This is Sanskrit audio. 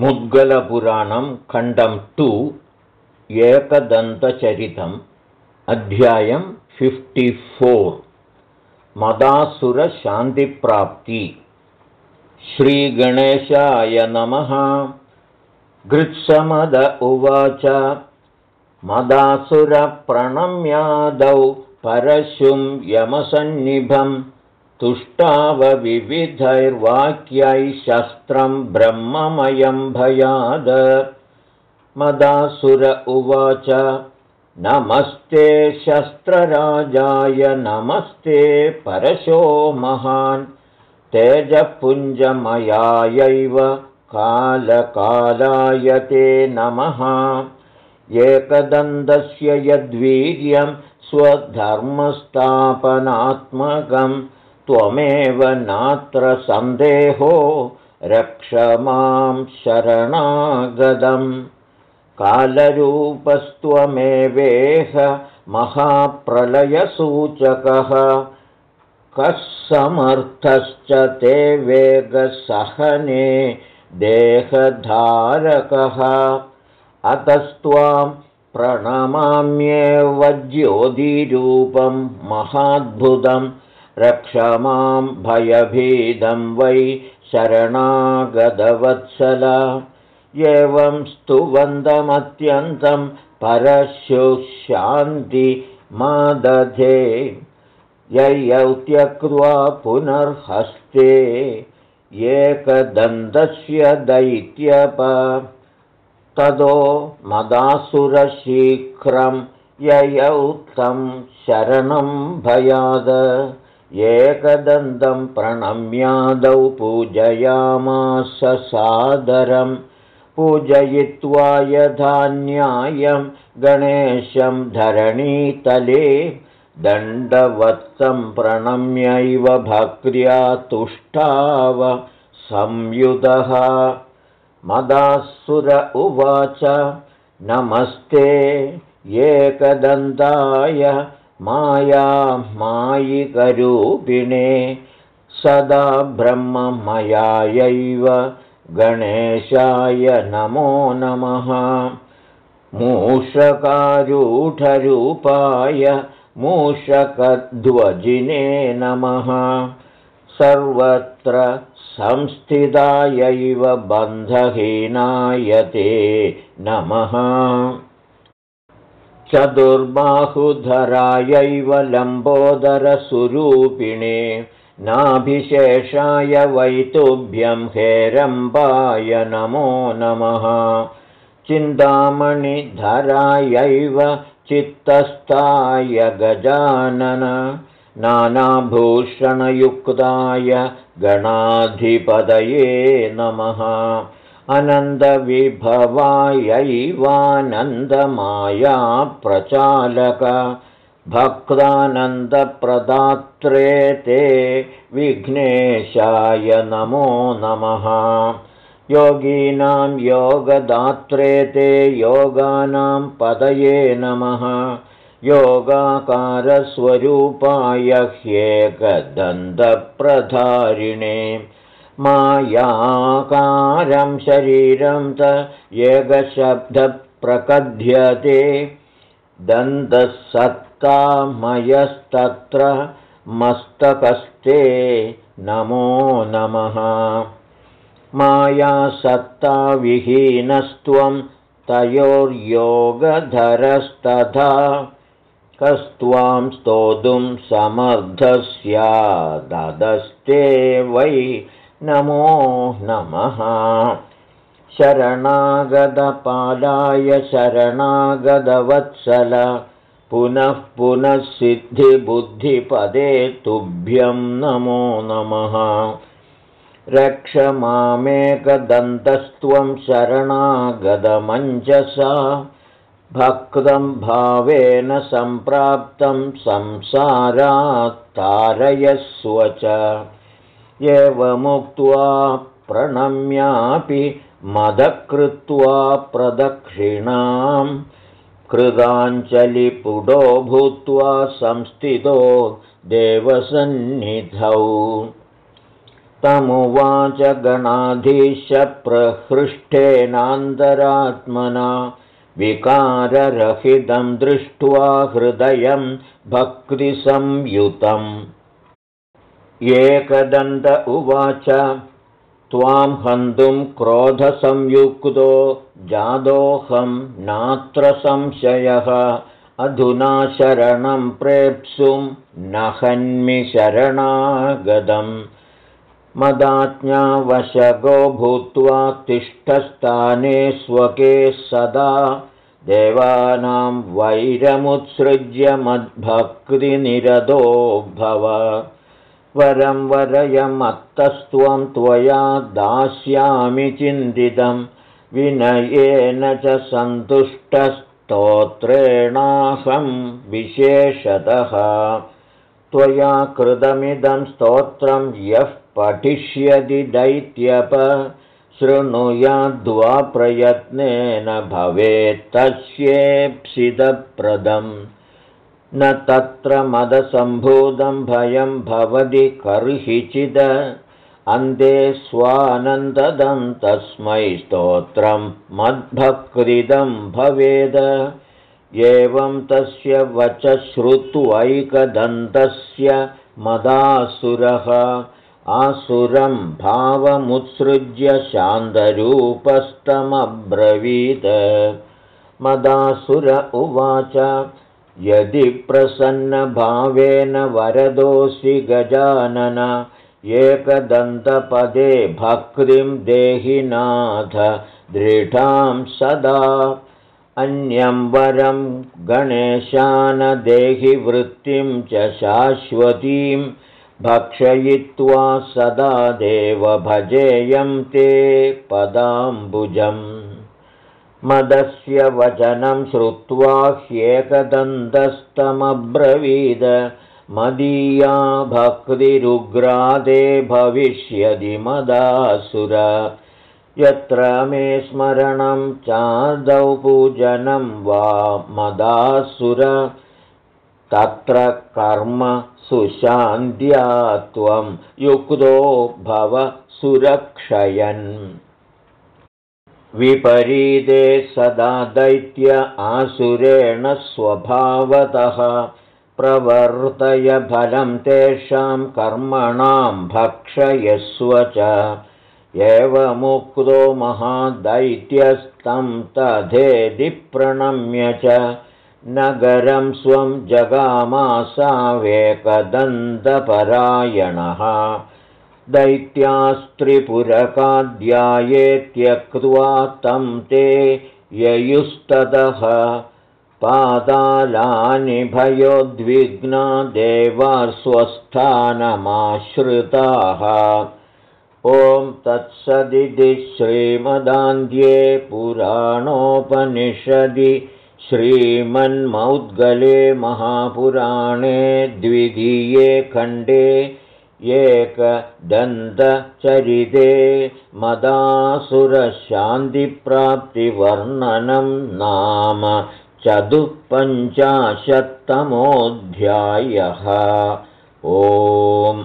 मुद्गलपुराणं खण्डं टु एकदन्तचरितम् अध्यायं फिफ्टिफोर् मदासुरशान्तिप्राप्ति. श्रीगणेशाय नमः। गृत्समद उवाच। मदासुरप्रणम्यादौ परशुं यमसन्निभम् तुष्टावविविधैर्वाक्यैः शस्त्रं ब्रह्ममयं भयाद। मदासुर उवाच नमस्ते शस्त्रराजाय नमस्ते परशो महान्। तेजपुञ्जमयायैव कालकालाय ते नमः। एकदन्तस्य यद्वीर्यं स्वधर्मस्थापनात्मकम् त्वमेव नात्र सन्देहो रक्ष मां शरणागदम्। कालरूपस्त्वमेवेह महाप्रलयसूचकः। कः समर्थश्च ते वेगसहने देहधारकः। अतस्त्वां प्रणमाम्येव ज्योतिरूपं महाद्भुतम् रक्षमां भयभीदं वै शरणागतवत्सल। एवं स्तुवन्दमत्यन्तं परशुशान्तिमादधे। ययौ त्यक्त्वा पुनर्हस्ते एकदन्तस्य दैत्यप। ततो मदासुरशीघ्रं ययौ तं शरणं भयाद एकदन्तं प्रणम्यादौ पूजयामास सादरं पूजयित्वा यधान्यायं गणेशं धरणीतले दण्डवत्तं प्रणम्यैव भक्र्या तुष्टाव संयुतः मदासुर उवाच नमस्ते एकदन्ताय माया मायिकरूपिणे सदा ब्रह्ममयायैव गणेशाय नमो नमः। मूषकारूढरूपाय मूषकध्वजिने नमः। सर्वत्र संस्थितायैव बन्धहीनाय ते नमः चतुर्बाहुधरायैव लम्बोदरस्वरूपिणे नाभिशेषाय वैतुभ्यं हेरम्बाय नमो नमः। चिन्तामणिधरायैव चित्तस्थाय गजानन नानाभूषणयुक्ताय गणाधिपतये नमः अनन्दविभवायैवानन्दमाया प्रचालक भक्तानन्दप्रदात्रे ते विघ्नेशाय नमो नमः। योगीनां योगदात्रे ते योगानां पदये नमः। योगाकारस्वरूपाय ह्येकदन्तप्रधारिणे मायाकारं शरीरं त एकशब्दप्रकथ्यते दन्तसत्तामयस्तत्र मस्तकस्ते नमो नमः। मायासत्ताविहीनस्त्वं तयोर्योगधरस्तथा। कस्त्वां स्तोतुं समर्थस्यादस्ते वै नमो नमः। शरणागतपालाय शरणागतवत्सल। पुनः पुनः सिद्धिबुद्धिपदे तुभ्यं नमो नमः। रक्ष मामेकदन्तस्त्वं शरणागतमञ्जसा। भक्तं भावेन सम्प्राप्तं संसारात्तारयस्व च एवमुक्त्वा प्रणम्यापि मदकृत्वा प्रदक्षिणां कृताञ्जलिपुडो भूत्वा संस्थितो देवसन्निधौ। तमुवाच गणाधीशप्रहृष्टेनान्तरात्मना विकाररहितं दृष्ट्वा हृदयं भक्तिसंयुतम् एकदन्त उवाच। त्वां हन्तुं क्रोधसंयुक्तो जादोऽहं नात्र संशयः। अधुना शरणं प्रेप्सुं न हन्मि शरणागदम्। मदाज्ञावशगो भूत्वा तिष्ठस्थाने स्वके सदा। देवानां वैरमुत्सृज्य मद्भक्तिनिरदो भव वरं वरयमत्तस्त्वं त्वया दास्यामि चिन्तितं। विनयेन च सन्तुष्टस्तोत्रेणाहं विशेषतः। त्वया कृतमिदं स्तोत्रं यः पठिष्यति दैत्यप शृणुयाद्वा प्रयत्नेन भवेत्तस्येप्सितप्रदम् न तत्र मदसम्भूतं भयं भवति कर्हिचिद अन्ते स्वानन्ददं तस्मै स्तोत्रं मद्भक्तिदं भवेद। एवं तस्य वच श्रुत्वैकदन्तस्य मदासुरः। आसुरं भावमुत्सृज्य शान्तरूपस्तमब्रवीत्। मदासुर उवाच यदि प्रसन्नभावेन वरदोऽसि गजानन एकदन्तपदे भक्तिं देहिनाथ दृढां सदा अन्यं वरं गणेशानदेहि वृत्तिं च शाश्वतीं भक्षयित्वा सदा देव भजेयं ते पदाम्बुजम् मदस्य वचनं श्रुत्वा ह्येकदन्तस्तमब्रवीद। मदीया भक्तिरुग्रादे भविष्यति मदासुर। यत्र मे स्मरणं चादौ पूजनं वा मदासुर। तत्र कर्म सुशान्त्या त्वं युक्तो भव सुरक्षयन् विपरीते सदा दैत्य आसुरेण स्वभावतः प्रवर्तय फलं तेषां कर्मणां भक्षयस्व च। एवमुक्तो महादैत्यस्तं तथेदि प्रणम्य च। नगरं स्वं जगामासावेकदन्तपरायणः दैत्यास्त्रिपुरकाध्याये त्यक्त्वा तं ते ययुस्ततः पादालानि भयोद्विग्ना देवा स्वस्थानमाश्रिताः ॐ तत्सदिति श्रीमदान्ध्ये पुराणोपनिषदि श्रीमन्मौद्गले महापुराणे द्वितीये खण्डे एकदन्तचरिते मदासुरशान्तिप्राप्तिवर्णनं नाम चतुःपञ्चाशत्तमोऽध्यायः। ओम्